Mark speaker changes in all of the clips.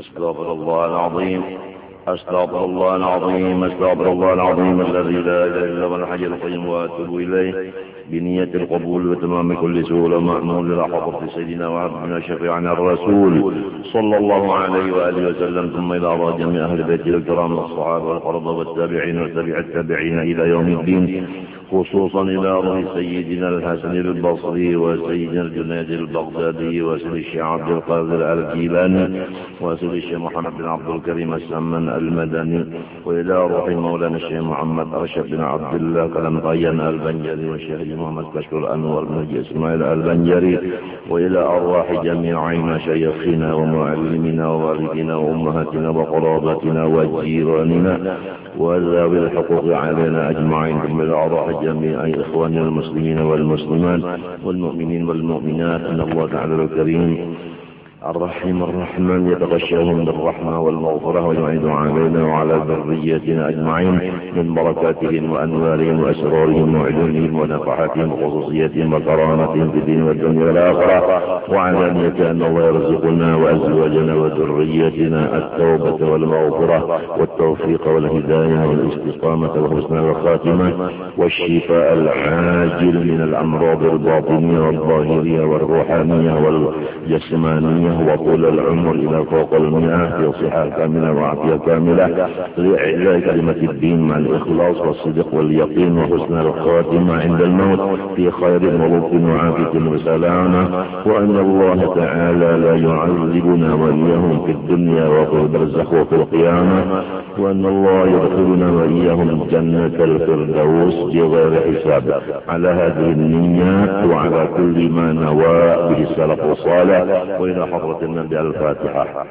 Speaker 1: أستغفر الله العظيم أستغفر الله العظيم أستغفر الله العظيم الذي لا إله إلا هو الحي القيوم وأتوب إليه. بنية القبول وتمام كل سهولة مأمول إلى حضرة سيدنا وعبدنا شفيعنا الرسول صلى الله عليه وآله وسلم. ثم إلى أرى جميع أهل بيته الكرام الصحابة والقرض والتابعين وتابع التابعين إلى يوم الدين خصوصا إلى روح سيدنا الحسن البصري وسيدنا الجنيد البغدادي وسيد الشيخ عبد القادر الجيلاني وسيد الشيخ محمد بن عبد الكريم السمن المدني وإلى روح مولانا الشيخ محمد أرشد بن عبد الله كلام طيان البنجري والشيخ محمد كشف الأنور بن إسماعيل البنجري وإلى أرواح جميع مشايخنا ومعلمنا ووالدنا وأمهاتنا وقرابتنا وجيراننا وذوي الحقوق علينا أجمعين ثم إلى أرواح جميع إخواننا المسلمين والمسلمات والمؤمنين والمؤمنات. أن الله تعالى الكريم الرحيم الرحمن يتغشاهم بالرحمة والمغفرة ويعيد علينا وعلى ذريتنا أجمعين من بركاتهم وأنوارهم وأسرارهم وعلومهم ونفحاتهم وخصوصيتهم وكرامتهم في الدين والدنيا والآخرة. وعلانية أن الله يرزقنا وأزواجنا وذريتنا التوبة والمغفرة والتوفيق والهداية والاستقامة وحسن الخاتمة والشفاء العاجل من الأمراض الباطنية والظاهرية والروحانية والجسمانية وطول العمر إلى فوق المئة في صحة كاملة وعافية كاملة لإعلاء كلمة الدين مع الإخلاص والصدق واليقين وحسن الخاتمة عند الموت في خير ولطف وعافية وسلامة وأن الله تعالى لا يعذبنا وإياهم في الدنيا وفي البرزخ وفي القيامة وأن الله يدخلنا وإياهم جنة الفردوس بغير حساب. على هذه النيات وعلى كل ما نوى به السلف الصالح وإلى حضرة النبي الفاتحة.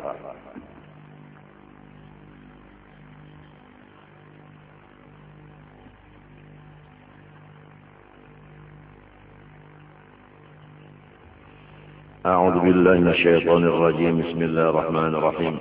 Speaker 1: أعوذ بالله من الشيطان الرجيم. بسم الله الرحمن الرحيم.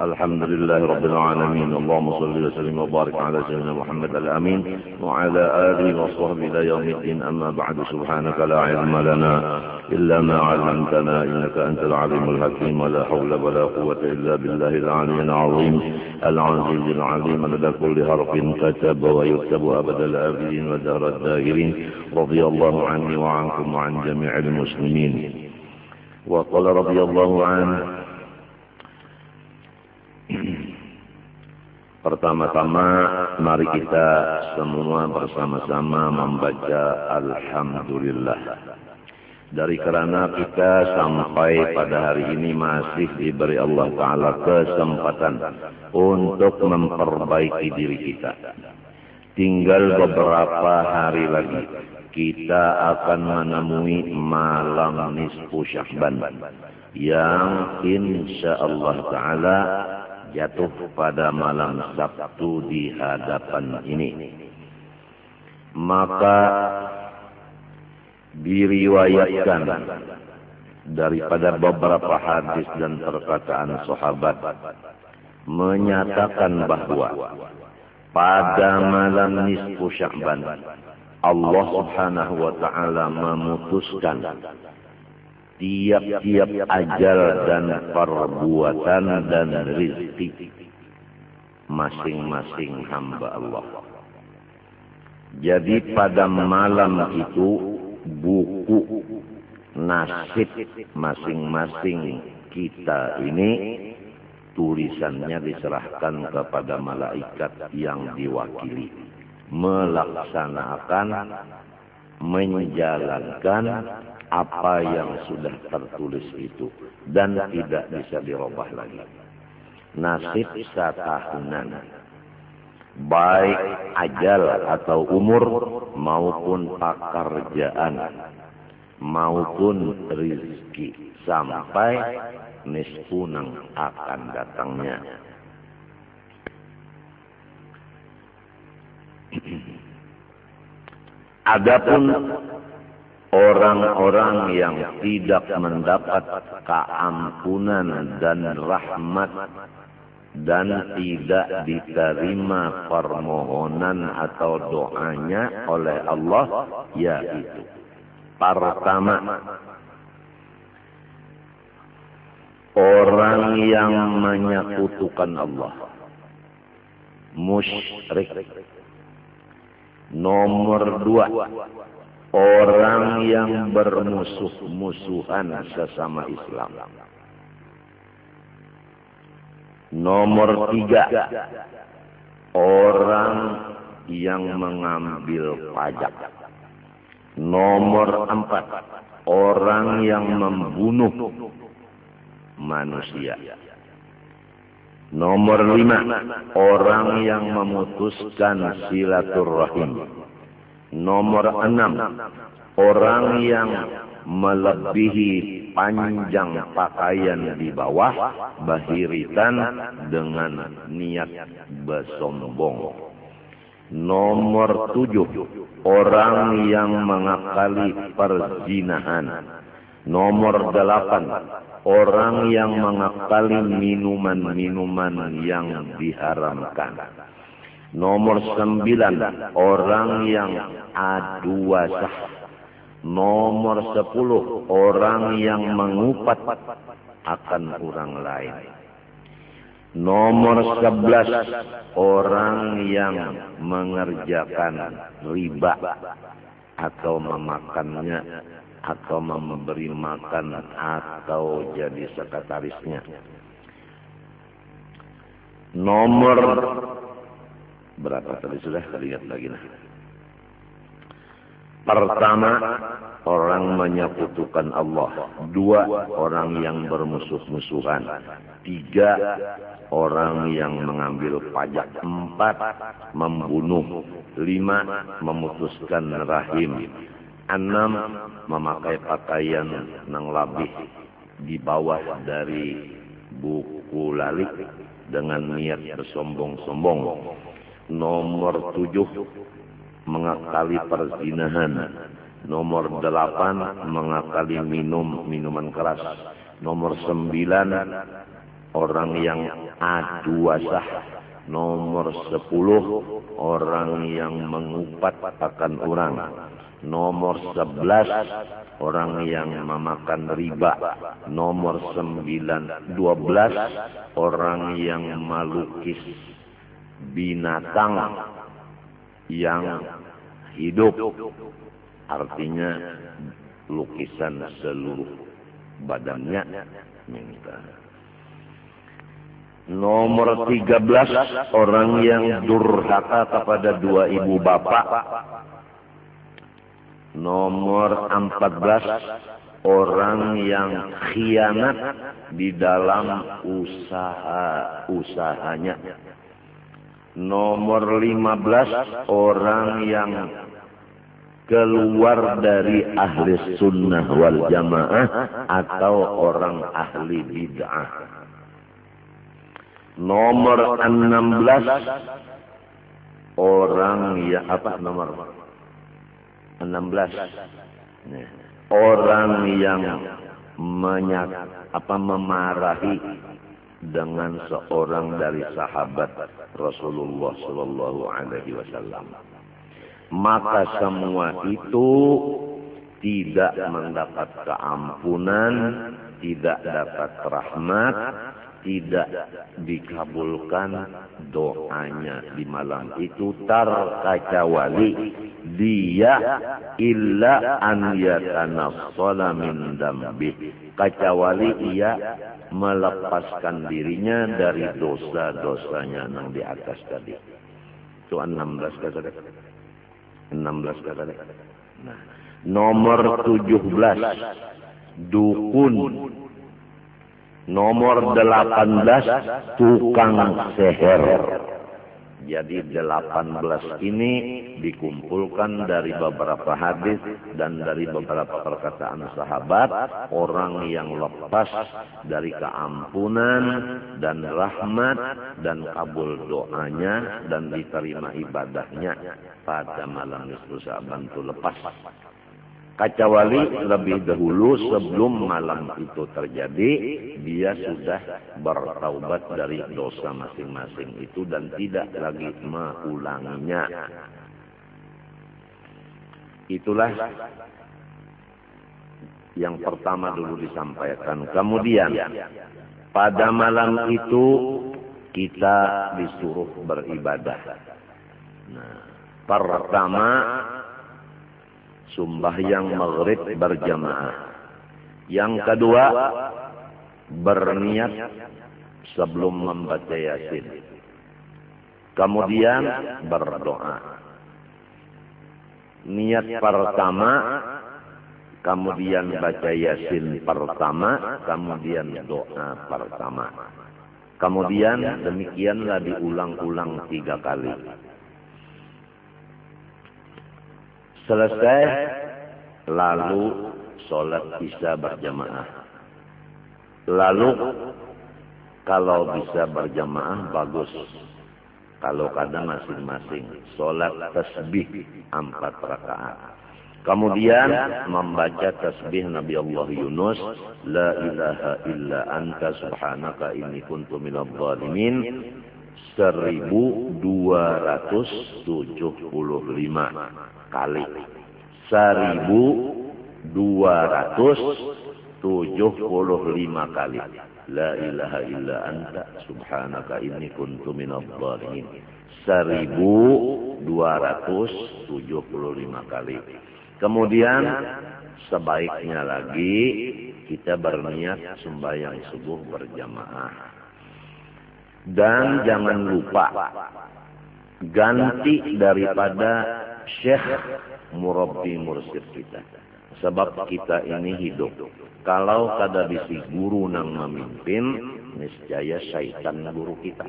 Speaker 1: الحمد لله رب العالمين. اللهم صل وسلم وبارك على سيدنا محمد الأمين وعلى آله وصحبه إلى يوم الدين. أما بعد سبحانك لا علم لنا إلا ما علمتنا إنك أنت العليم الحكيم. ولا حول ولا قوة إلا بالله العلي العظيم. العزيز العظيم لدى كل حرف كتب ويكتب أبد الآبدين ودهر الداهرين رضي الله عني وعنكم وعن جميع المسلمين. وقال رضي الله عنه Pertama-tama mari kita semua bersama-sama membaca Alhamdulillah. Dari kerana kita sampai pada hari ini masih diberi Allah Ta'ala kesempatan untuk memperbaiki diri kita. Tinggal beberapa hari lagi kita akan menemui malam nisfu Syahban yang insya Allah Ta'ala jatuh pada malam Sabtu di hadapan ini. Maka diriwayatkan daripada beberapa hadis dan perkataan sahabat menyatakan bahwa pada malam nisfu Sya'ban Allah Subhanahu wa taala memutuskan tiap-tiap ajal dan perbuatan dan rizki masing-masing hamba Allah. Jadi pada malam itu buku nasib masing-masing kita ini tulisannya diserahkan kepada malaikat yang diwakili melaksanakan menjalankan apa yang sudah tertulis itu dan tidak bisa dirubah lagi. Nasib satahunan baik ajal atau umur maupun pekerjaan maupun rizki sampai nisfunang akan datangnya. Adapun orang-orang yang tidak mendapat keampunan dan rahmat dan tidak diterima permohonan atau doanya oleh Allah yaitu pertama orang yang menyekutukan Allah. Musyrik. Nomor dua, orang yang bermusuh-musuhan sesama Islam. Nomor tiga, orang yang mengambil pajak. Nomor empat, orang yang membunuh manusia. Nomor lima, orang yang memutuskan silaturahim. Nomor enam, orang yang melebihi panjang pakaian di bawah bahiritan dengan niat bersombong. Nomor tujuh, orang yang mengakali perzinahan. Nomor delapan, orang yang mengakali minuman-minuman yang diharamkan. Nomor sembilan, orang yang adu wasah. Nomor sepuluh, orang yang mengupat akan orang lain. Nomor sebelas, orang yang mengerjakan riba atau memakannya atau memberi makan atau jadi sekretarisnya. Nomor berapa tadi sudah lihat lagi nah. Pertama, orang menyekutukan Allah. Dua, orang yang bermusuh-musuhan. Tiga, orang yang mengambil pajak. Empat, membunuh. Lima, memutuskan rahim. Enam, memakai pakaian yang lebih di bawah dari buku lalik dengan niat bersombong-sombong. Nomor tujuh, mengakali perzinahan. Nomor delapan, mengakali minum minuman keras. Nomor sembilan, orang yang adu wasah. Nomor sepuluh, orang yang mengupat akan orang. Nomor sebelas orang yang memakan riba. Nomor sembilan dua belas orang yang melukis binatang yang hidup. Artinya lukisan seluruh badannya minta. Nomor 13 orang yang durhaka kepada dua ibu bapak Nomor 14 orang yang khianat di dalam usaha-usahanya. Nomor 15 orang yang keluar dari ahli sunnah wal jamaah atau orang ahli bid'ah. Nomor 16 orang yang apa nomor 16. Orang yang menyak, apa memarahi dengan seorang dari sahabat Rasulullah Shallallahu Alaihi Wasallam. Maka semua itu tidak mendapat keampunan, tidak dapat rahmat, tidak dikabulkan doanya di malam itu terkecuali dia illa an yatanassala min dambi kecuali ia melepaskan dirinya dari dosa-dosanya yang di atas tadi. Itu 16 kata 16 kata nah nomor 17 dukun. Nomor 18 tukang seher. Jadi 18 ini dikumpulkan dari beberapa hadis dan dari beberapa perkataan sahabat orang yang lepas dari keampunan dan rahmat dan kabul doanya dan diterima ibadahnya pada malam nisfu Sa'ban itu lepas Kecuali lebih dahulu sebelum malam itu terjadi, dia sudah bertaubat dari dosa masing-masing itu dan tidak lagi mengulanginya. Itulah yang pertama dulu disampaikan. Kemudian pada malam itu kita disuruh beribadah. Nah, pertama yang maghrib berjamaah. Yang kedua berniat sebelum membaca Yasin. Kemudian berdoa. Niat pertama kemudian baca Yasin pertama, kemudian doa pertama. Kemudian demikianlah diulang-ulang tiga kali. Selesai, lalu sholat bisa berjamaah. Lalu kalau bisa berjamaah bagus. Kalau kadang masing-masing sholat tasbih empat rakaat. Kemudian membaca tasbih Nabi Allah Yunus, La ilaha illa anta subhanaka inni kuntu minal zalimin, 1275 kali. 1275 kali. La ilaha illa anta subhanaka inni kuntu minal zalimin. 1275 kali. Kemudian sebaiknya lagi kita berniat sembahyang subuh berjamaah. Dan jangan lupa ganti daripada syekh murabbi mursyid kita. Sebab kita ini hidup. Kalau kada bisi guru nang memimpin, niscaya syaitan guru kita.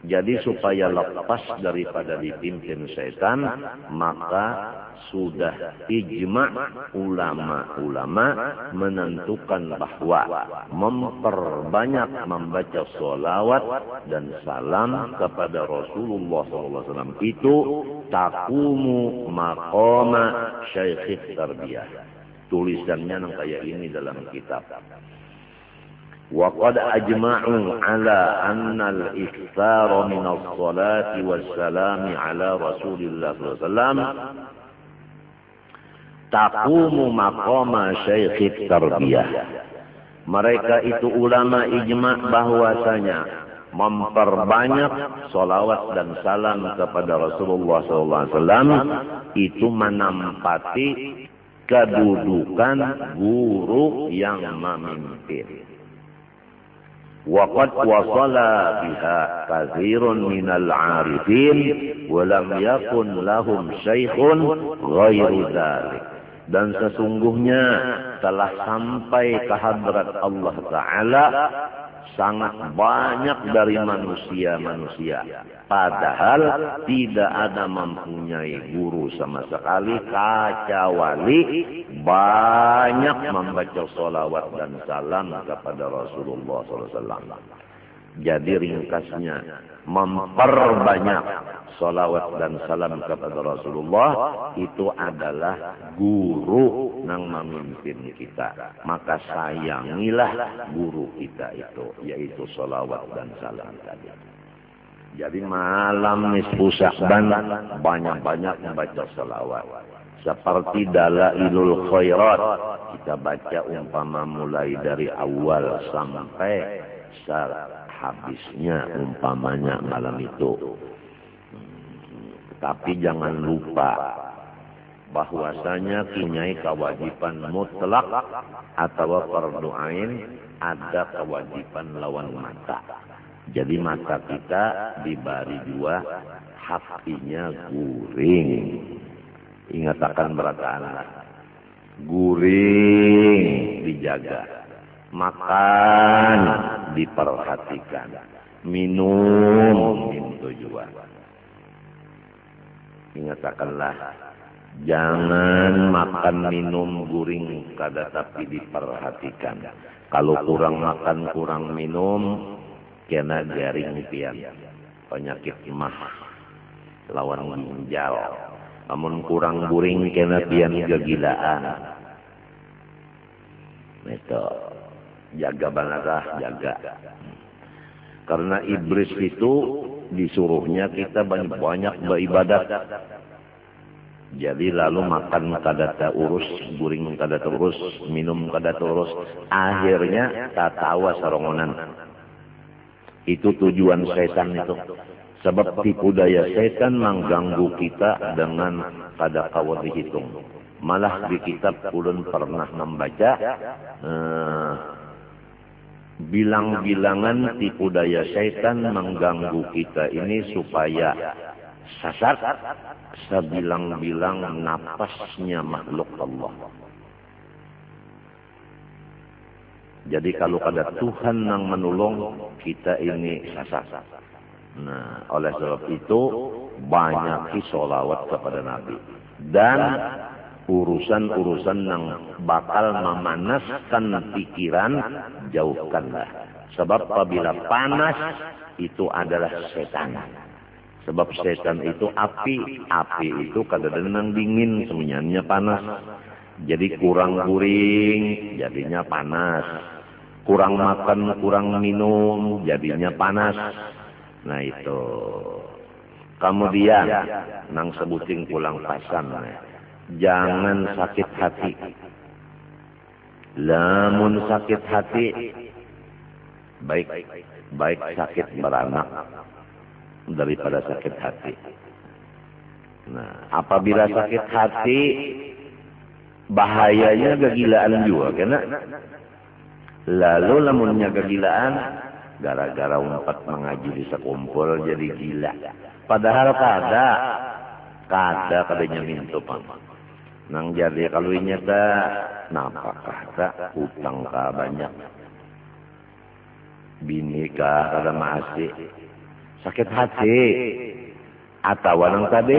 Speaker 1: Jadi supaya lepas daripada dipimpin setan, maka sudah ijma ulama-ulama menentukan bahwa memperbanyak membaca solawat dan salam kepada Rasulullah SAW itu takumu makoma syaikhit tarbiyah. Tulisannya yang kayak ini dalam kitab. وقد أجمعوا على أن الإكثار من الصلاة والسلام على رسول الله صلى الله عليه وسلم taqumu maqama syekh tarbiyah. Mereka itu ulama ijma bahwasanya memperbanyak solawat dan salam kepada Rasulullah SAW itu menampati kedudukan guru yang memimpin. وقد وصل بها كثير من العارفين ولم يكن لهم شيخ غير ذلك dan sesungguhnya telah sampai ke hadrat Allah Ta'ala sangat banyak dari manusia-manusia. Padahal tidak ada mempunyai guru sama sekali. Kacawali banyak membaca salawat dan salam kepada Rasulullah SAW. Jadi ringkasnya memperbanyak salawat dan salam kepada Rasulullah itu adalah guru yang memimpin kita. Maka sayangilah guru kita itu yaitu salawat dan salam tadi. Jadi malam nisfu Sya'ban banyak-banyak membaca salawat. Seperti Dalailul Khairat kita baca umpama mulai dari awal sampai habisnya umpamanya malam itu. Tapi jangan lupa bahwasanya kinyai kewajiban mutlak atau perdoain ada kewajiban lawan mata. Jadi mata kita dibari dua hatinya guring. Ingat akan berataan guring dijaga Makan diperhatikan. Minum pintu jua. Ingatkanlah, jangan makan minum guring kada tapi diperhatikan. Kalau kurang makan, kurang minum, kena garing pian. Penyakit mah lawan ginjal. Namun kurang guring kena pian kegilaan. Betul. Jaga bangetlah jaga karena iblis itu disuruhnya kita banyak-banyak beribadat jadi lalu makan kada urus, guring kada urus, minum kada urus. Akhirnya tak tawa sarongonan. Itu tujuan setan itu. Sebab tipu daya setan mengganggu kita dengan kada kawat dihitung. Malah di kitab ulun pernah membaca eh, bilang-bilangan tipu daya setan mengganggu kita ini supaya sasar sebilang-bilang napasnya makhluk Allah. Jadi kalau ada Tuhan yang menolong, kita ini sasar. Nah, oleh sebab itu, banyak solawat kepada Nabi. Dan urusan-urusan yang bakal memanaskan pikiran, jauhkanlah. Sebab apabila panas, itu adalah setan. Sebab setan itu api, api itu kadang-kadang dingin, semuanya panas. Jadi kurang guring, jadinya panas. Kurang makan, kurang minum, jadinya panas. Nah itu. Kemudian, nang sebuting pulang pasan. Jangan sakit hati. Lamun sakit hati, baik baik sakit beranak daripada sakit hati. Nah, apabila sakit hati, bahayanya kegilaan juga, karena lalu lamunnya kegilaan, gara-gara umpat mengaji di sekumpul jadi gila. Padahal kada, kada kadanya mintu pang. nang jadi kalau ta napakah tak utang ka banyak. Bini ka kada masih? Sakit hati. Atau nang tadi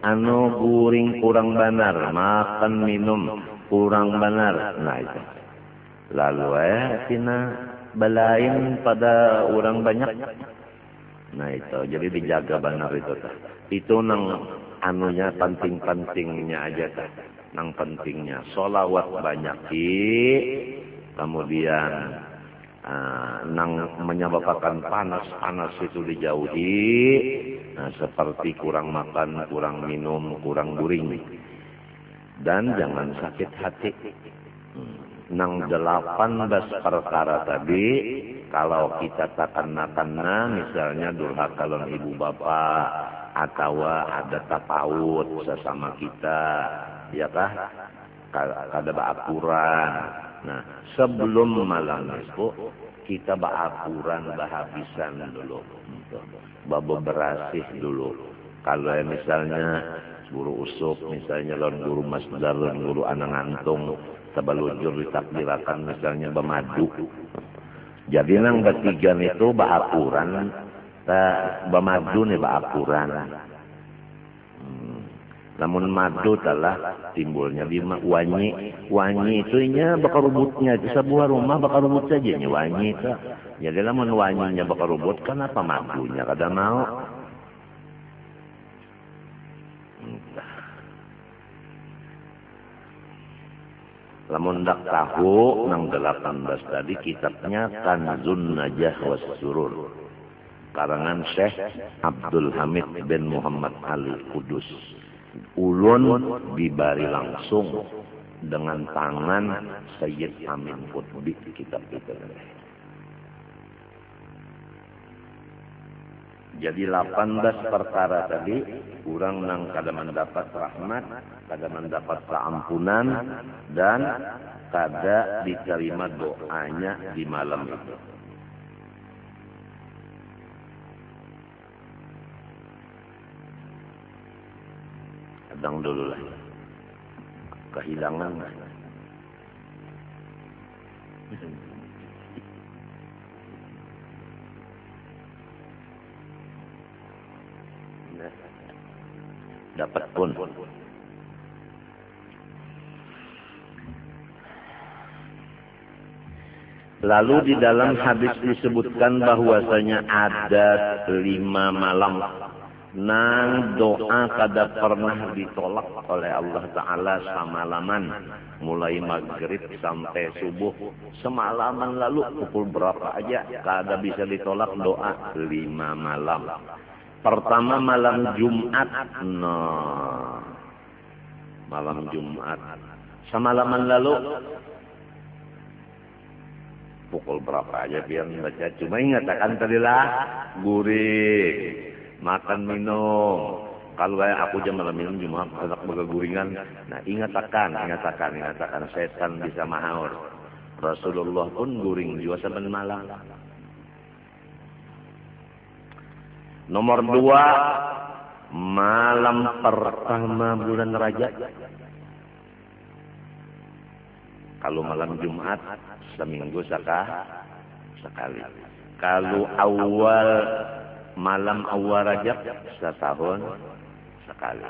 Speaker 1: anu guring kurang benar makan minum kurang benar. Nah itu. Lalu eh tina balain pada orang banyak. Nah itu. Jadi dijaga benar itu. Itu nang anunya penting-pentingnya aja ta. nang pentingnya solawat banyak kemudian uh, nang menyebabkan panas-panas itu dijauhi nah, seperti kurang makan, kurang minum, kurang guring dan jangan sakit hati hmm. nang delapan belas perkara tadi kalau kita takana-tana misalnya durhakalon ibu bapak atau ada tapaut sesama kita ya kah? Kada baakuran. Nah sebelum malam itu kita baakuran bahabisan dulu babeberasih dulu. Kalau misalnya guru usuk misalnya lawan guru masdar lawan guru anang antung sebelum ditakdirakan misalnya bemadu jadi nang bertiga itu bahakuran bamadu nih baapuran. hmm. namun madu telah timbulnya lima. Wanyi wanyi itu nya bakal rubutnya di sebuah rumah bakal rubut saja nya wanyi itu. Jadi namun wanyinya bakal rubut kenapa madunya? Kada mau. Lamun dak tahu nang 18 tadi kitabnya Kanzun Najah was Surur. Karangan Syekh Abdul Hamid bin Muhammad Ali Kudus ulun dibari langsung dengan tangan Sayyid Amin Qutbi kitab itu. Jadi 18 perkara tadi kurang nang kada mendapat rahmat, kada mendapat keampunan dan kada diterima doanya di malam itu. Sedang dulu lah. Kehilangan. Dapat pun. Lalu di dalam hadis disebutkan bahwasanya ada lima malam Nang doa kada pernah ditolak oleh Allah Ta'ala semalaman. Mulai maghrib sampai subuh. Semalaman lalu pukul berapa aja. Kada bisa ditolak doa lima malam. Pertama malam Jumat. No. Malam Jumat. Semalaman lalu pukul berapa aja biar baca. Cuma ingat akan tadilah gurih, makan minum. Kalau aku jam malam minum cuma anak guringan. Nah ingat akan, ingat akan, ingat akan setan bisa mahaur. Rasulullah pun guring juga saban malam. Nomor dua, malam pertama bulan Rajab. Kalau malam Jumat, seminggu sekah, sekali. Kalau awal malam awal Rajab, setahun sekali.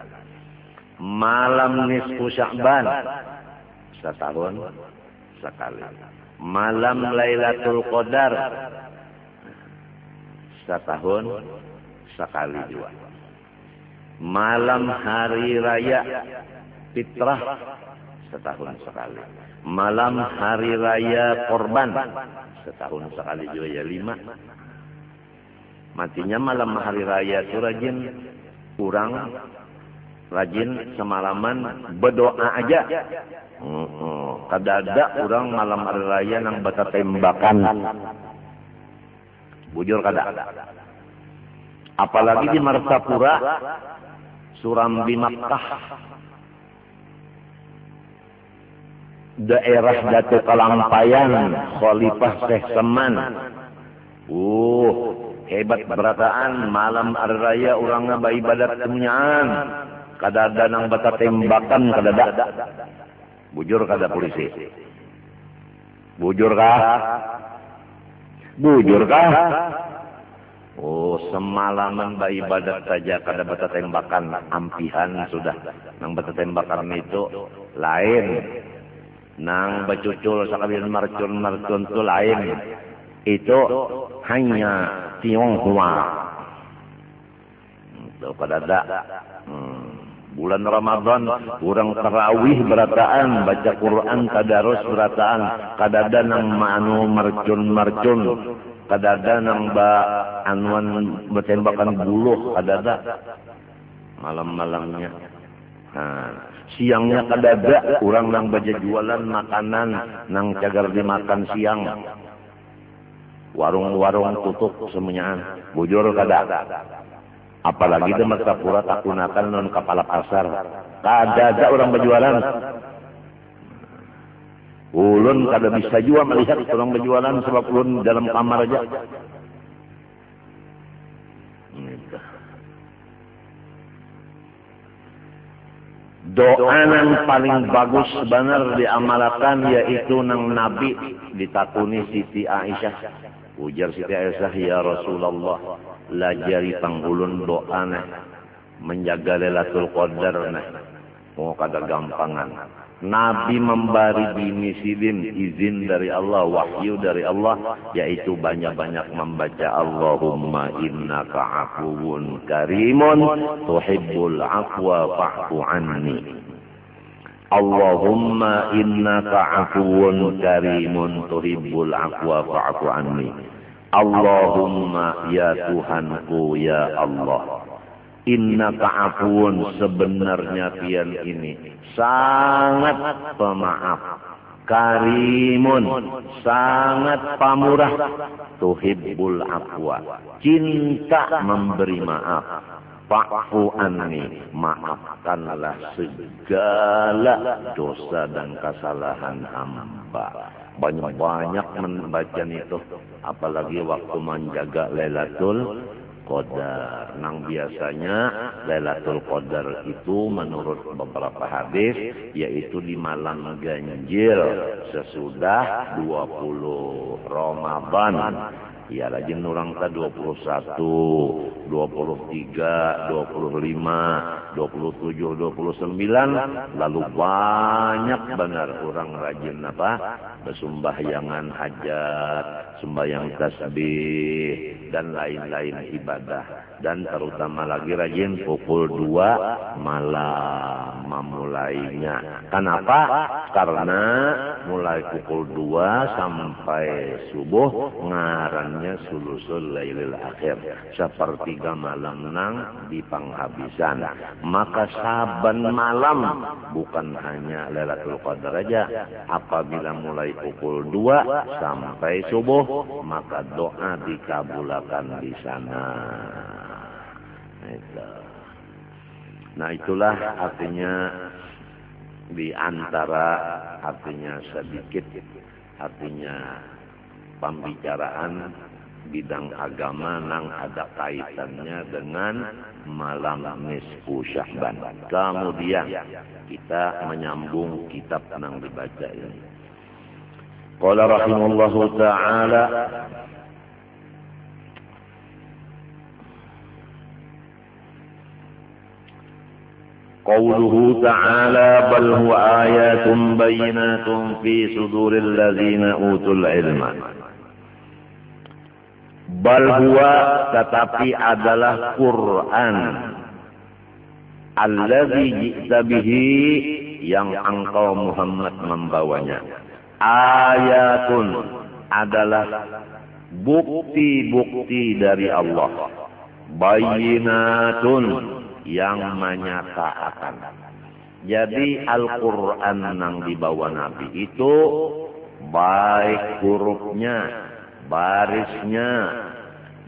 Speaker 1: Malam nisfu Sya'ban, setahun sekali. Malam Lailatul Qadar setahun sekali juga. Malam hari raya fitrah setahun sekali. Malam hari raya korban setahun sekali juga ya lima. Matinya malam hari raya itu rajin kurang rajin semalaman berdoa aja. Kada ada orang malam hari raya nang bata tembakan. Bujur kada. Apalagi di Marsapura, Surambi Makkah. Daerah Datu Kalampayan, Khalifah Syekh Seman. Uh, hebat berataan malam hari raya orang ngaba ibadat kemunyaan kada ada nang bata tembakan kada ada. Bujur kada polisi. Bujur kah? Bujur kah Oh, semalaman ba ibadat saja kada bata tembakan ampihan sudah. Nang bata tembakan itu lain. Nang bacucul sakabian marcun-marcun itu lain. Itu hanya Tionghoa. Itu pada ada. Hmm bulan Ramadan kurang terawih berataan baca Quran tadarus berataan kadada nang manu mercun-mercun kadada nang ba anuan bertembakan buluh kadada. Malam-malamnya. Nah, siangnya kadada kurang nang baca jualan makanan nang cagar dimakan siang. Warung-warung tutup semuanya. Bujur kadada Apalagi Martapura tak gunakan non kepala pasar. Kada ada orang berjualan. Ulun kada bisa juga melihat orang berjualan sebab ulun dalam kamar aja. Doa yang paling bagus benar diamalkan yaitu nang Nabi ditakuni Siti Aisyah. Ujar Siti Aisyah ya Rasulullah lajari panggulun doa menjaga Lailatul Qadar mau kada gampangan Nabi memberi bini sidin izin dari Allah, wahyu dari Allah, yaitu banyak-banyak membaca Allahumma innaka afuwun karimun tuhibbul afwa fa'fu anni. Allahumma innaka afuwun karimun tuhibbul afwa fa'fu anni. Allahumma ya Tuhanku ya Allah. Inna ka'afun sebenarnya pian ini sangat pemaaf. Karimun sangat pamurah. Tuhibbul afwa. Cinta memberi maaf. Fa'fu anni. Maafkanlah segala dosa dan kesalahan hamba banyak-banyak membaca itu apalagi waktu menjaga Lailatul Qadar. Nang biasanya Lailatul Qadar itu menurut beberapa hadis yaitu di malam ganjil sesudah 20 Ramadan. Ya rajin orang ta 21, 23, 25, 27, 29 lalu banyak benar orang rajin apa? Bersembahyangan hajat, sembahyang tasbih dan lain-lain ibadah dan terutama lagi rajin pukul 2 malam memulainya. Kenapa? Karena mulai pukul 2 sampai subuh ngaran kurangnya sulusul lailil akhir sepertiga malam nang di penghabisan maka saban malam bukan hanya Lailatul Qadar aja apabila mulai pukul 2 sampai subuh maka doa dikabulkan di sana nah itulah artinya di antara artinya sedikit artinya pembicaraan bidang agama nang ada kaitannya dengan malam nisfu Syahban. Kemudian kita menyambung kitab nang dibaca ini. Qala rahimahullahu taala قوله تعالى بل هو آيات بينات في صدور الذين أوتوا العلم bal huwa tetapi adalah Quran alladzi ji'ta bihi yang engkau Muhammad membawanya Ayatun adalah bukti-bukti dari Allah bayinatun yang menyatakan jadi Al-Quran yang dibawa Nabi itu baik hurufnya barisnya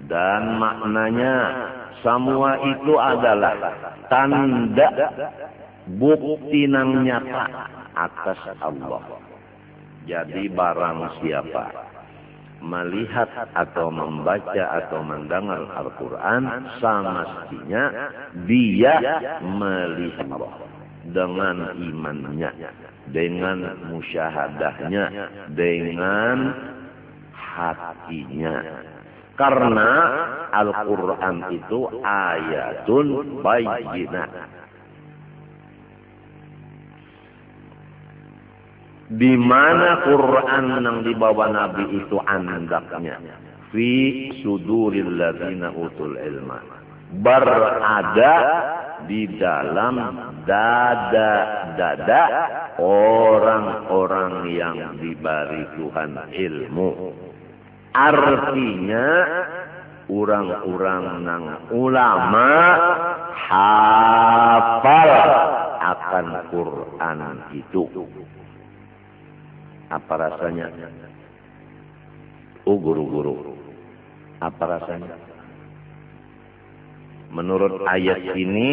Speaker 1: dan maknanya semua itu adalah tanda bukti nang nyata atas Allah. Jadi barang siapa melihat atau membaca atau mendengar Al-Quran semestinya dia melihat Allah dengan imannya, dengan musyahadahnya, dengan hatinya. Karena Al-Quran itu ayatun bayinat. Di mana Quran yang dibawa Nabi itu andaknya. Fi suduril ladina utul ilma. Berada di dalam dada-dada orang-orang yang diberi Tuhan ilmu. Artinya orang-orang nang ulama hafal akan Quran itu. Apa rasanya? Oh guru-guru. Apa rasanya? Menurut ayat ini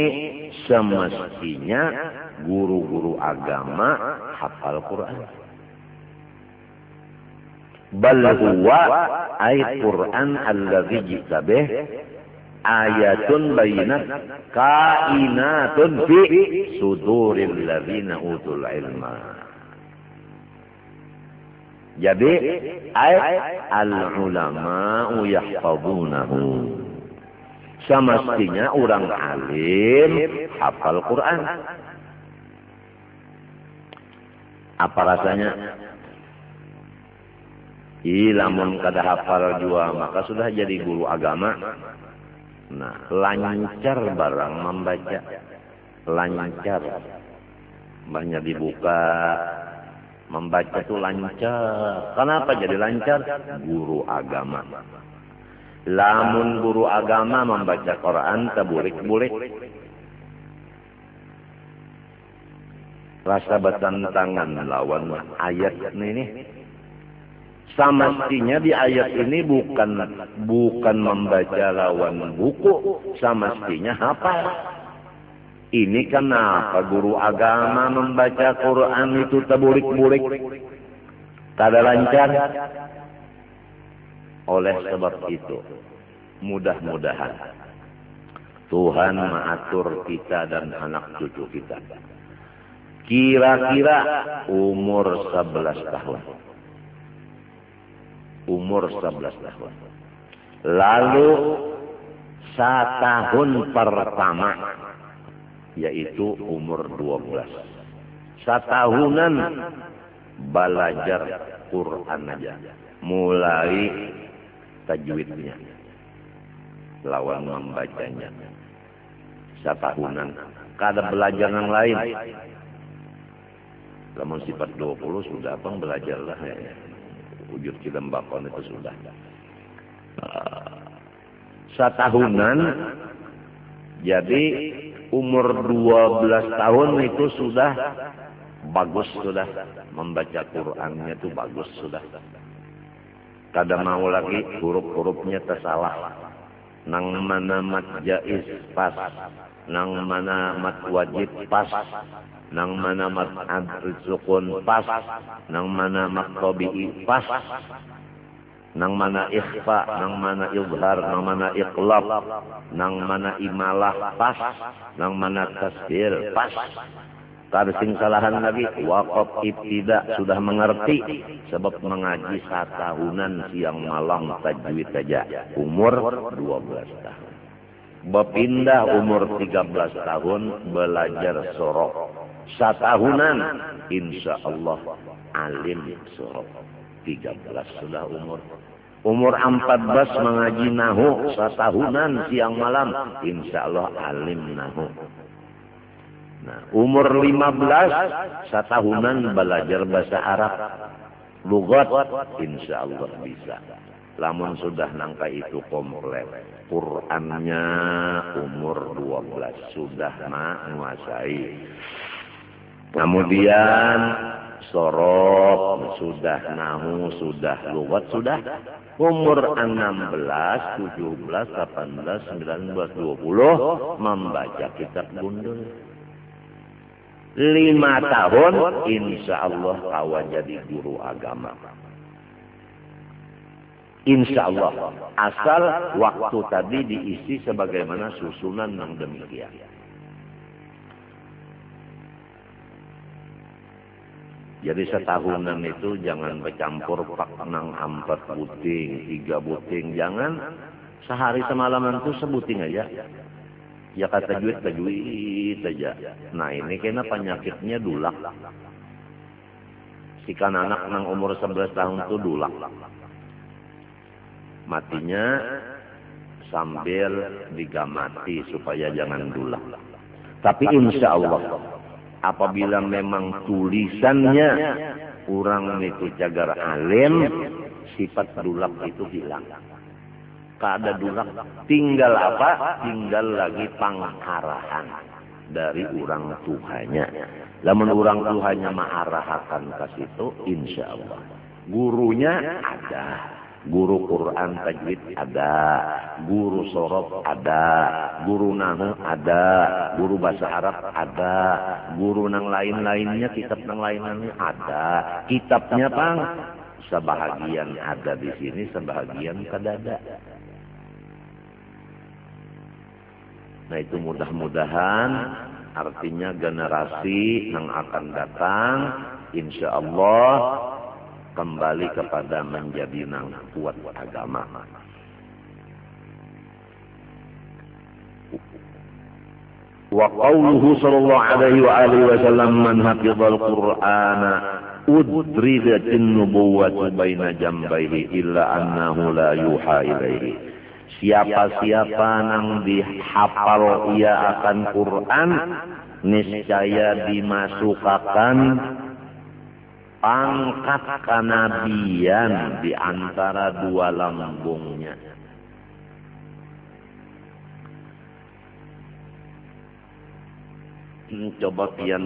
Speaker 1: semestinya guru-guru agama hafal Quran bal huwa ayat Quran alladzi ji'ta ayatun bayinat kainatun fi suduril ladzina utul ilma jadi ayat al ulama yahfazunahu. Semestinya orang alim hafal Quran. Apa rasanya? Ilamun kada hafal jua maka sudah jadi guru agama. Nah lancar barang membaca. Lancar. Banyak dibuka. Membaca itu lancar. Kenapa jadi lancar? Guru agama. Lamun guru agama membaca Quran taburik-burik rasa tangan lawan ayat ini Samestinya di ayat ini bukan bukan membaca lawan buku, samestinya apa? Ini kenapa guru agama membaca Quran itu terburik-burik? Kada lancar. Oleh sebab itu, mudah-mudahan Tuhan mengatur kita dan anak cucu kita. Kira-kira umur 11 tahun umur 11 tahun. Lalu setahun pertama yaitu umur 12. Setahunan belajar Quran aja. Mulai tajwidnya. Lawan membacanya. Setahunan. Kada belajar yang lain. Namun sifat 20 sudah apa belajarlah ya wujud bakon itu sudah. Satahunan jadi umur 12 tahun itu sudah bagus sudah membaca Qur'annya itu bagus sudah. Kada mau lagi huruf-hurufnya tersalah. Nang mana mat jaiz pas. Nang mana mat wajib pas. Nang mana mat sukun pas. Nang mana mat tabi'i pas. nang mana ikhfa, nang mana izhar, nang mana iqlab, nang mana imalah pas, nang mana tasbir pas. Tarsing salahan lagi, wakaf ibtida sudah mengerti. Sebab mengaji satahunan siang malam tajwid saja. Umur 12 tahun. berpindah umur 13 tahun belajar sorok. Satahunan, insya Allah alim sorok. 13 sudah umur. Umur 14 mengaji nahu satahunan siang malam. Insya Allah alim nahu. Nah, umur 15 satahunan belajar bahasa Arab. Lugat insya Allah bisa. Lamun sudah nangka itu komplit. Qurannya umur 12 sudah menguasai. Kemudian sorok sudah nahu sudah lugat sudah umur 16, 17, 18, 19, 20 membaca kitab gundul lima tahun insya Allah kawan jadi guru agama. Insya Allah asal waktu tadi diisi sebagaimana susunan yang demikian. Jadi setahunan itu jangan bercampur pak nang empat buting, tiga buting, jangan sehari semalaman itu sebuting aja ya kata tajwid tajwid saja. Nah ini kena penyakitnya dulak. Si kan anak nang umur 11 tahun itu dulak. Matinya sambil digamati supaya jangan dulak. Tapi insya Allah apabila memang tulisannya orang itu jagar alim, sifat dulak itu hilang. Kada dulak tinggal apa? Tinggal lagi pangarahan dari orang Tuhannya lamun orang Tuhannya ma'arahakan ke situ insya Allah. Gurunya ada guru Quran tajwid ada, guru sorok ada, guru nahu ada, guru bahasa Arab ada, guru nang lain-lainnya, kitab nang lain-lainnya ada. Kitabnya pang sebahagian ada di sini, sebahagian kadada. Nah itu mudah-mudahan artinya generasi yang akan datang insya Allah kembali kepada menjadi nang kuat agama. Wa qawluhu sallallahu alaihi wa alihi wa sallam man hafizal qur'ana udridatin nubuwwatu baina jambaihi illa annahu la yuha ilaihi Siapa-siapa yang dihafal ia akan Quran, niscaya dimasukkan pangkat kenabian di antara dua lambungnya. Hmm, coba pian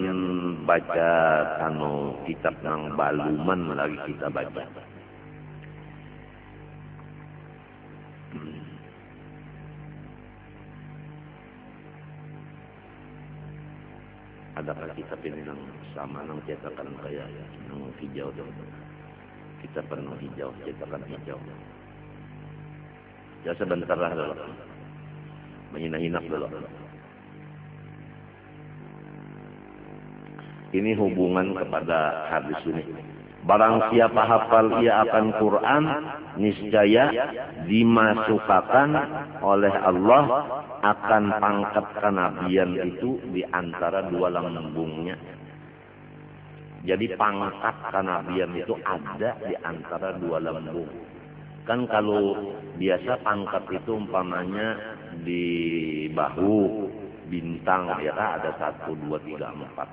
Speaker 1: baca kanu kitab nang baluman lagi kita baca. Adakah kita pilih yang sama yang cetakan kayak yang hijau itu kita penuh hijau cetakan hijau. Ya sebentar lah dulu menyinak dulu ini hubungan kepada hadis ini Barang siapa hafal ia akan Quran, niscaya dimasukkan oleh Allah akan pangkat kenabian itu di antara dua lambungnya. Jadi pangkat kenabian itu ada di antara dua lambung. Kan kalau biasa pangkat itu umpamanya di bahu bintang ya ada satu dua tiga empat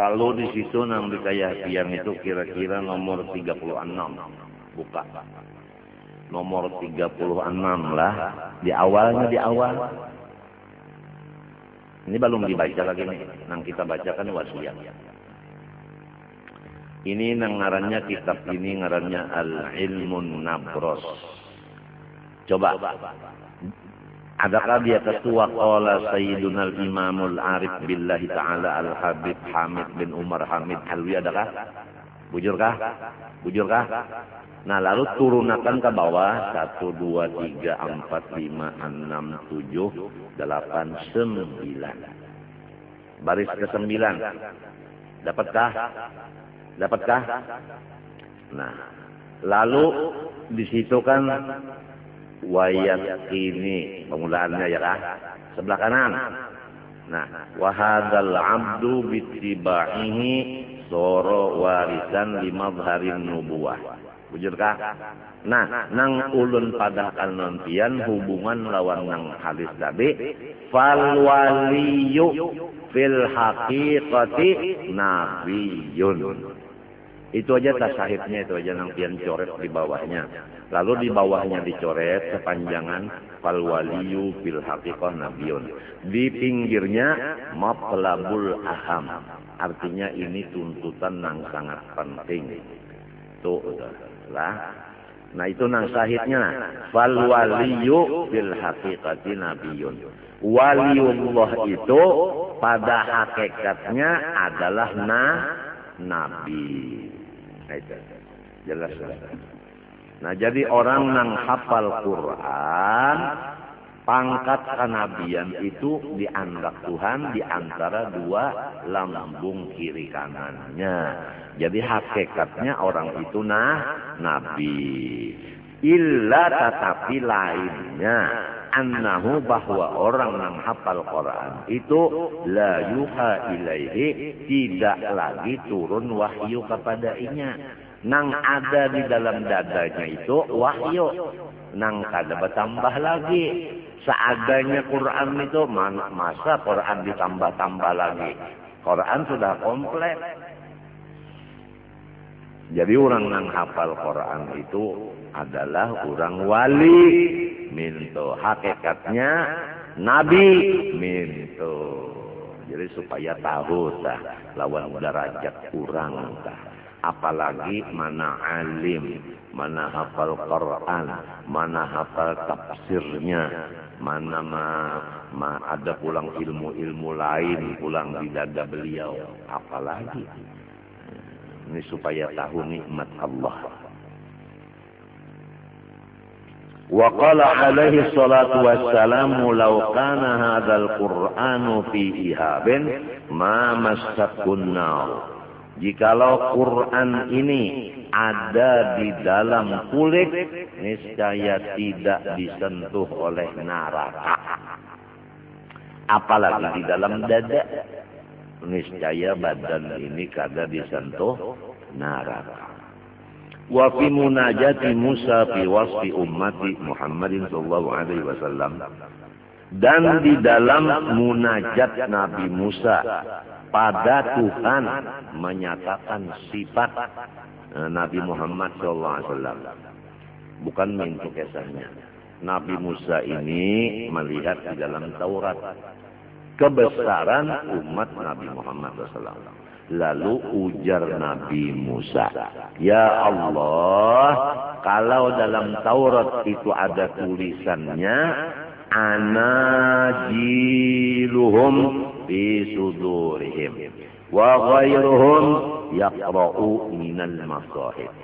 Speaker 1: Kalau di situ nang di Kayapian itu kira-kira nomor 36. Buka. Nomor 36 lah. Di awalnya di awal. Ini belum dibaca lagi nih. Nang kita bacakan wasiat. Ini nang ngarannya kitab ini ngarannya Al-Ilmun Nabros. Coba Adakah dia ketua qala Sayyiduna al-Imamul Arif billahi ta'ala al-Habib Hamid bin Umar Hamid Alwi adakah? Bujurkah? Bujurkah? Nah lalu turunakan ke bawah 1, 2, 3, 4, 5, 6, 7, 8, 9. Baris ke 9. Dapatkah? Dapatkah? Nah, lalu di situ kan wayat ini pemulaannya ya kan? Sebelah kanan. Nah wahadal abdu bitibaihi soro warisan lima harin nubuah bujurkah nah nang ulun pada kanontian hubungan lawan nang hadis tadi fal waliyu fil haqiqati nabiyun itu aja tasahibnya itu aja nang pian coret di bawahnya. Lalu di bawahnya dicoret sepanjangan fal waliyu fil haqiqah nabiyun. Di pinggirnya matlabul aham. Artinya ini tuntutan yang sangat penting. Tuh lah. Nah itu nang sahidnya. Fal waliyu fil haqiqati nabiyun. Waliullah itu pada hakikatnya adalah na nabi. Nah itu. Jelas. Nah jadi orang yang hafal Quran, pangkat kenabian itu dianggap Tuhan di antara dua lambung kiri kanannya. Jadi hakikatnya orang itu nah nabi. Illa tetapi lainnya annahu bahwa orang yang hafal Quran itu la yuha ilaihi tidak lagi turun wahyu kepadanya. Nang ada di dalam dadanya itu wahyu. Nang kada bertambah lagi. Seadanya Quran itu masa Quran ditambah-tambah lagi? Quran sudah komplit jadi orang yang hafal Quran itu adalah orang wali. Minto hakikatnya nabi. Minto. Jadi supaya tahu tah lawan derajat kurang tah apalagi mana alim mana hafal Quran mana hafal tafsirnya mana ma, ma ada pulang ilmu-ilmu lain pulang di dada beliau. Apalagi ini supaya tahu nikmat Allah. Wa qala alaihi salatu wassalam law kana hadzal qur'anu fi ihabin ma massakun nar. Jikalau Quran ini ada di dalam kulit, niscaya tidak disentuh oleh neraka. Apalagi di dalam dada niscaya badan ini kada disentuh neraka. Wa fi munajati Musa fi wasfi ummati Muhammadin sallallahu alaihi wasallam. Dan di dalam munajat Nabi Musa pada Tuhan menyatakan sifat eh, Nabi Muhammad sallallahu alaihi wasallam. Bukan minta kisahnya Nabi Musa ini melihat di dalam Taurat kebesaran umat Nabi Muhammad SAW. Lalu ujar Nabi Musa, Ya Allah, kalau dalam Taurat itu ada tulisannya, anajiluhum fi sudurihim wa ghairuhum yaqra'u minal masahib.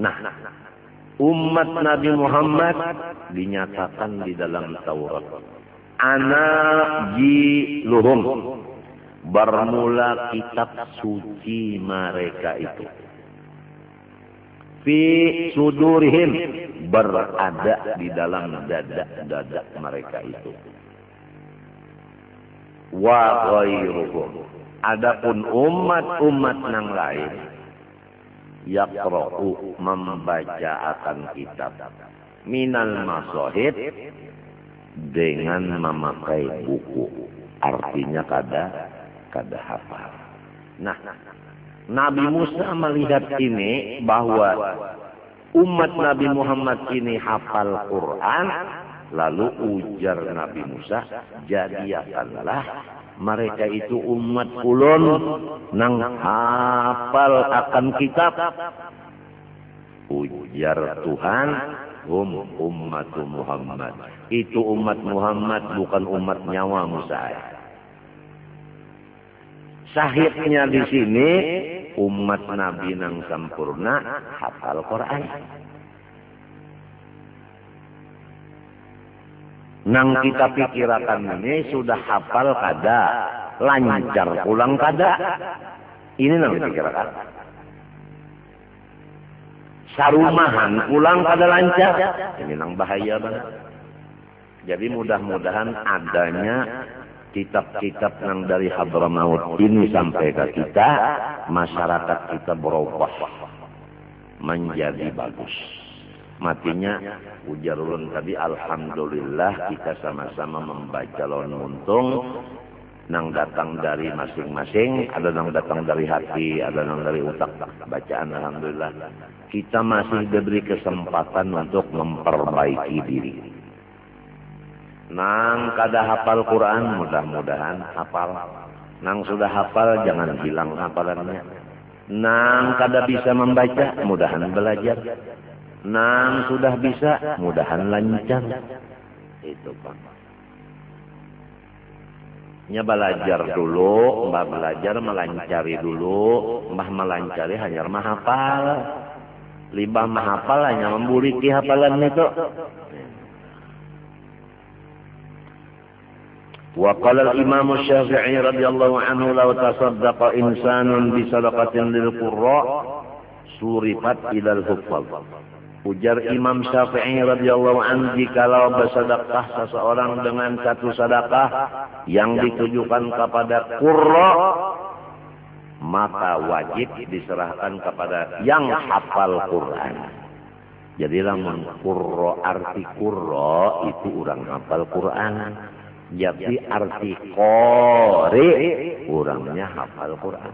Speaker 1: Nah, umat Nabi Muhammad dinyatakan di dalam Taurat. Ana luhum bermula kitab suci mereka itu. Fi sudurihim berada di dalam dada-dada mereka itu. Wa ghairuhum. Adapun umat-umat yang lain yaqra'u membaca akan kitab minal masohid dengan memakai buku. Artinya kada kada hafal. Nah Nabi Musa melihat ini bahwa umat Nabi Muhammad ini hafal Quran lalu ujar Nabi Musa jadikanlah mereka itu umat ulun nang hafal akan kitab. Ujar Tuhan hum umat Muhammad itu umat Muhammad bukan umat nyawa Musa sahihnya di sini umat Nabi nang sempurna hafal Quran Nang kita pikirkan ini sudah hafal kada, lancar pulang kada. Ini nang pikirkan. Sarumahan pulang kada lancar. Ini nang bahaya banget. Jadi mudah-mudahan adanya kitab-kitab yang dari Hadramaut ini sampai ke kita, masyarakat kita berubah menjadi bagus matinya ujar ulun tadi alhamdulillah kita sama-sama membaca lawan untung nang datang dari masing-masing ada yang datang dari hati ada yang dari utak bacaan alhamdulillah. Kita masih diberi kesempatan untuk memperbaiki diri. Nang kada hafal Quran mudah-mudahan hafal. Nang sudah hafal jangan hilang hafalannya. Nang kada bisa membaca mudahan belajar. Nang sudah bisa, mudahan lancar. Itu Pak. Nya belajar dulu, mbah belajar melancari dulu, mbah melancari hanya mahapal. Libah mahapal hanya membuliki hafalan itu. وقال الإمام الشافعي رضي الله عنه لو تصدق إنسان بصدقة للقراء صرفت إلى الحفظ Ujar Imam Syafi'i radhiyallahu an jikalau bersedekah seseorang dengan satu sedekah yang ditujukan kepada qurra maka wajib diserahkan kepada yang hafal Quran. Jadi lamun qurra arti qurra itu orang hafal Quran. Jadi arti qori orangnya hafal Quran.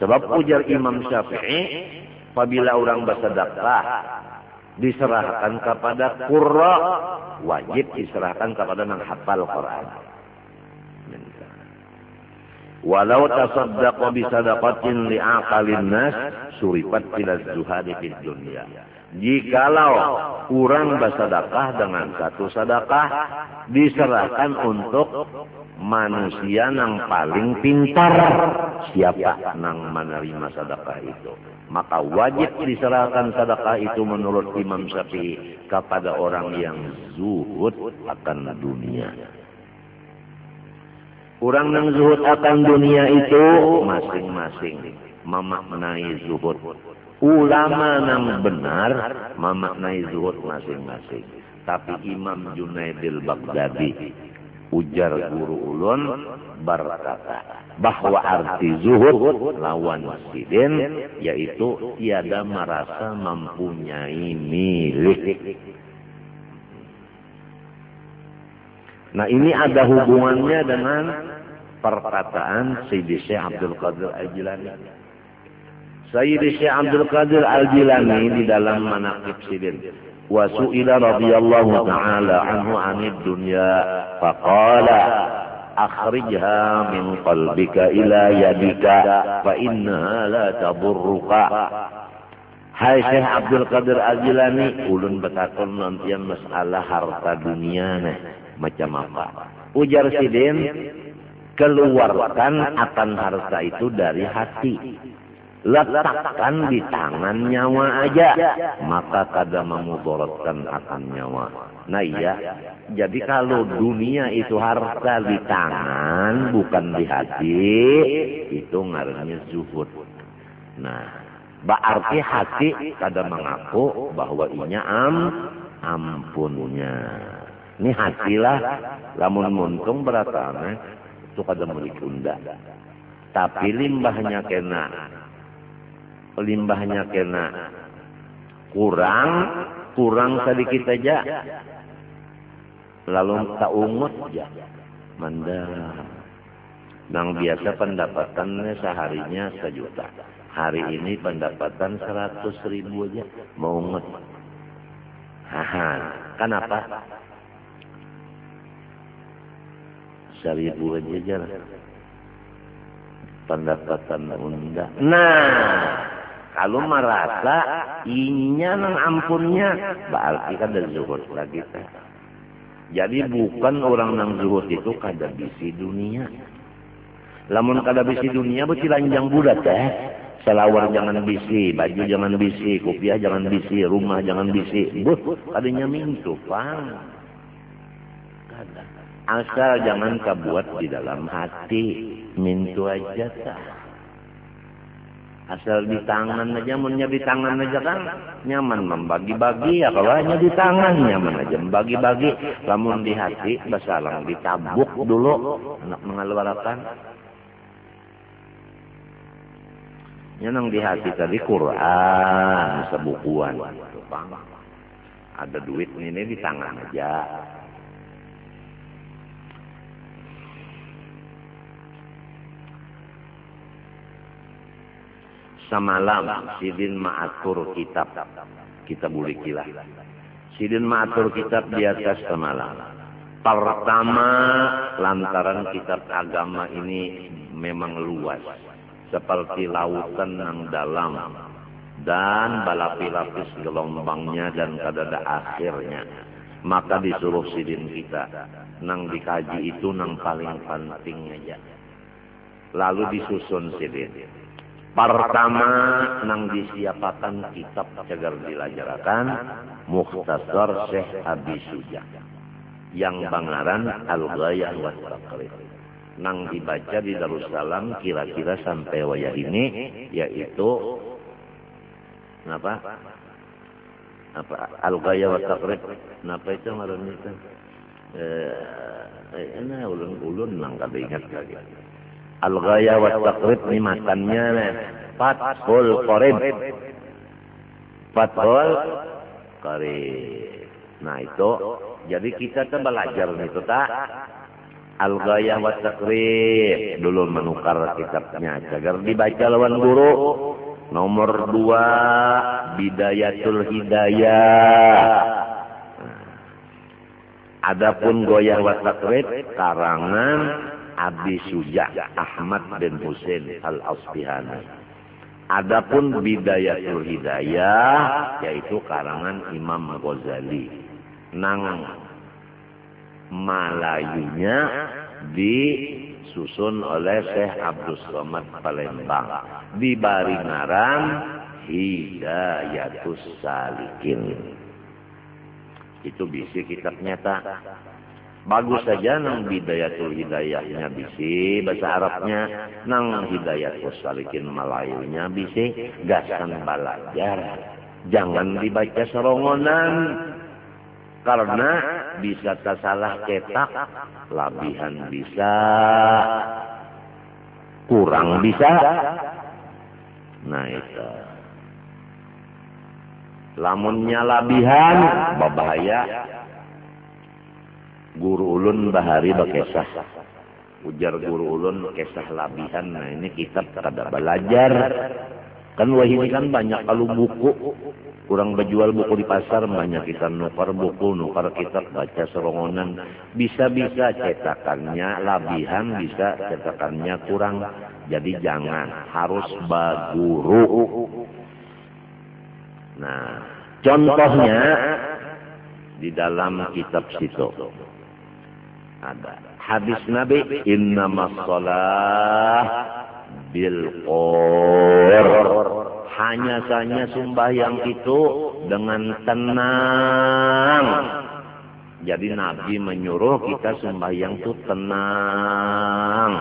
Speaker 1: Sebab ujar Imam Syafi'i, apabila orang bersedekah diserahkan kepada qurra, wajib diserahkan kepada yang hafal Quran. Walau tasaddaqa bi sadaqatin li'aqalin nas surifat ila zuhadi fid dunya. Jikalau kurang bersedekah dengan satu sedekah diserahkan untuk manusia yang paling pintar. Siapa nang menerima sedekah itu? Maka wajib diserahkan sedekah itu menurut Imam Syafi'i kepada orang yang zuhud akan dunia. Orang yang zuhud akan dunia itu masing-masing. Memaknai zuhud. Ulama yang benar memaknai zuhud masing-masing. Tapi Imam Junaidil Baghdadi ujar guru ulun berkata bahwa arti zuhud lawan sidin yaitu tiada merasa mempunyai milik. Nah ini ada hubungannya dengan perkataan Sayyidi Syekh Abdul Qadir Al-Jilani. Sayyidi Syekh Abdul Qadir Al-Jilani di dalam manakib sidin وسئل رضي الله تعالى عنه عن الدنيا فقال أخرجها من قلبك إلى يدك فإنها لا تضرك Hai Syekh Abdul Qadir Al-Jilani, ulun betakon nantian masalah harta dunia nih, macam apa? Ujar sidin, keluarkan akan harta itu dari hati letakkan di tangan nyawa aja maka kada memudaratkan akan nyawa. Nah iya jadi kalau dunia itu harta di tangan bukan di hati itu ngarannya zuhud. Nah berarti hati kada mengaku bahwa inya am ampunnya ini hatilah lamun muntung beratana itu kada memiliki unda tapi limbahnya kena limbahnya kena. Kurang kurang sedikit aja. Lalu tak ungut ya manda yang biasa pendapatannya seharinya sejuta. Hari ini pendapatan seratus ribu aja. Mau ungut. Haha kenapa? Seribu aja jalan. Pendapatan unda. Nah kalau merasa inya nang ampunnya, berarti kan dari zuhud lagi teh. Jadi bukan orang nang zuhud itu kada bisi dunia. Lamun kada bisi dunia berarti lanjang budak teh. Selawar jangan bisi, baju jangan bisi, kopiah jangan bisi, rumah jangan bisi. Buh, adanya mintu, pang. Asal jangan kabuat di dalam hati. Mintu aja tak asal di tangan aja munnya di tangan aja kan nyaman membagi-bagi ya kalau hanya di tangan nyaman aja. membagi-bagi lamun di hati basalang ditabuk dulu. Anak mengeluarkan. Nyenang di hati tadi Quran sebukuan. Ada duit ini di tangan aja samalam sidin ma'atur kitab. Kita boleh sidin ma'atur kitab di atas samalam pertama lantaran kitab agama ini memang luas seperti lautan yang dalam dan balapis-lapis gelombangnya dan kadada akhirnya. Maka disuruh sidin kita nang dikaji itu nang paling penting aja lalu disusun sidin Pertama nang disiapkan kitab cagar dilajarakan Mukhtasar Syekh Abi Suja yang bangaran Al-Ghayah wa Taqrib. Nang dibaca di Darussalam kira-kira sampai waya ini yaitu apa? Apa Al-Ghayah wa Taqrib. Napa itu ngaran itu? Eh, eh, ulun-ulun nang kada ingat lagi. Al-Ghaya wa Taqrib ini makannya Fathul Qarib. Fathul Qarib. Nah itu, jadi kita tuh belajar itu tak Al-Ghaya wa Taqrib. Dulu menukar kitabnya. Agar dibaca lawan guru. Nomor dua, Bidayatul Hidayah. Nah. Adapun Goyah wa karangan Abi Suja Ahmad bin Husain Al-Asbihani. Adapun Bidayatul Hidayah yaitu karangan Imam Ghazali. Nang Malayunya disusun oleh Syekh Abdul Somad Palembang. Di Baringaran Hidayatus Salikin. Itu bisi kitab nyata. Bagus saja nang bidayatul hidayahnya bisi, bahasa Arabnya nang hidayatul salikin Melayunya bisi, gasan belajar. Jangan dibaca serongonan. Karena bisa tersalah cetak, labihan bisa, kurang bisa. Nah itu. Lamunnya labihan, berbahaya guru ulun bahari bakesah ujar guru ulun kesah labihan. Nah ini kitab kada belajar. kan wah ini kan banyak kalau buku. kurang berjual buku di pasar banyak kita nukar buku nukar kitab baca serongonan. Bisa-bisa cetakannya labihan bisa cetakannya kurang. Jadi jangan harus baguru. Nah contohnya di dalam kitab situ Ada. Hadis Nabi, innamas salah bil Hanya saja sembahyang itu dengan tenang. Jadi Nabi menyuruh kita sembahyang itu tenang.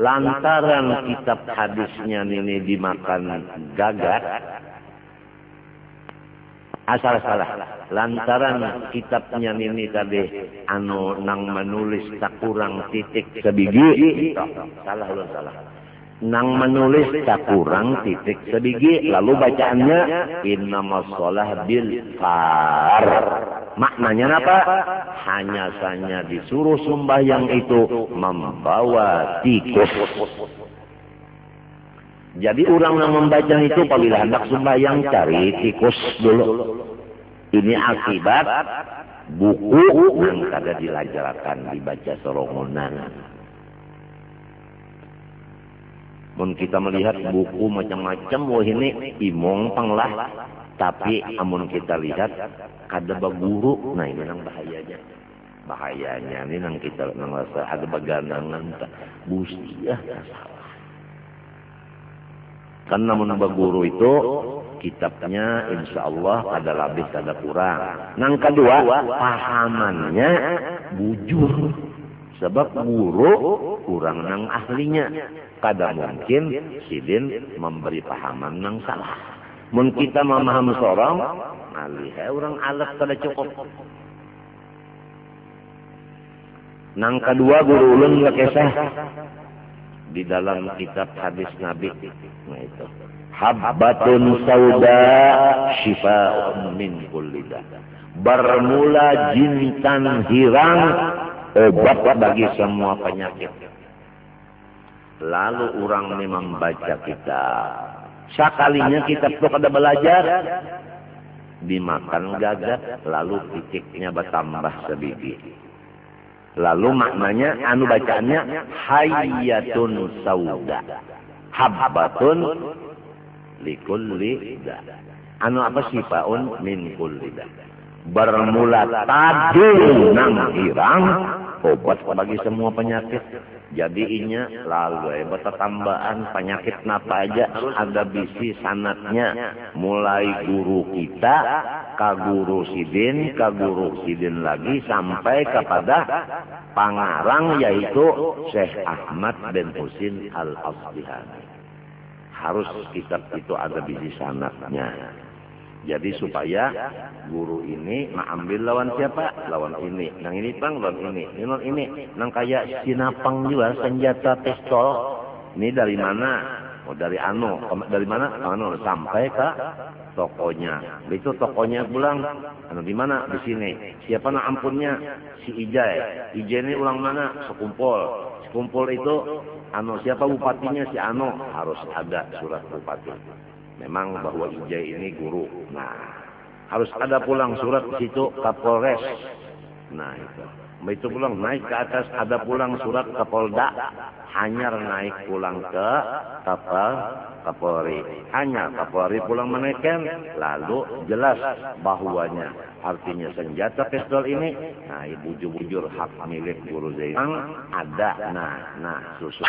Speaker 1: Lantaran kitab hadisnya ini dimakan gagat, asal salah lantaran kitabnya ini tadi anu nang menulis tak kurang titik sebiji. Salah lu salah. Nang menulis tak kurang titik sebiji. Lalu bacaannya innamas sholah bil far. Maknanya apa? Hanya saja disuruh yang itu membawa tikus jadi orang yang membaca itu apabila hendak sembahyang cari tikus dulu. Ini akibat buku yang kada dilajarkan dibaca serongonan. Mun kita melihat buku macam-macam, wah ini imong panglah. Tapi amun kita lihat kada baguru, nah ini yang bahayanya. Bahayanya ini nang kita nang rasa ada bagandangan busti ya karena menambah guru itu kitabnya insya Allah ada lebih ada kurang. Yang kedua pahamannya bujur. Sebab guru kurang nang ahlinya. Kada mungkin sidin memberi pahaman nang salah. Mun kita memaham sorong, alih orang alat kada cukup. Nang kedua guru ulun kesah di dalam kitab hadis Nabi. Nah itu. Habbatun sauda syifa'un min kulli Bermula jintan hirang obat bagi semua penyakit. Lalu orang ini membaca kita. Sekalinya kita itu ada belajar. Dimakan gagak, lalu titiknya bertambah sebiji Lalu maknanya anu bacaannya hayyatun sauda. Habbatun likulli da. Anu apa sifaun min kulli da. Bermula tadi nang hirang obat bagi semua penyakit. Jadi inya lalu ya tambahan penyakit napa aja ada bisi sanatnya. Mulai guru kita ke guru sidin ke guru sidin lagi sampai kepada pangarang yaitu Syekh Ahmad bin Husin al Asbihani harus kitab itu ada bisi sanatnya jadi supaya guru ini mengambil lawan siapa? Lawan ini. Nang ini bang, lawan ini. Ini lawan ini. Nang kayak sinapang juga senjata pistol. Ini dari mana? Oh dari Anu. Dari mana? Anu sampai ke tokonya. Itu tokonya pulang. Anu di mana? Di sini. Siapa nak ampunnya? Si Ijai. Ijai ini ulang mana? Sekumpul. Sekumpul itu Anu siapa bupatinya? Si Anu. Harus ada surat bupati memang bahwa Ijai ini guru. Nah, harus ada pulang surat di situ Kapolres. Nah, itu. Itu pulang naik ke atas ada pulang surat Kapolda. Hanya naik pulang ke kapal Kapolri. Hanya Kapolri pulang menaikkan. Lalu jelas bahwanya artinya senjata pistol ini. Nah, bujur-bujur hak milik guru Zainang ada. Nah, nah, susu.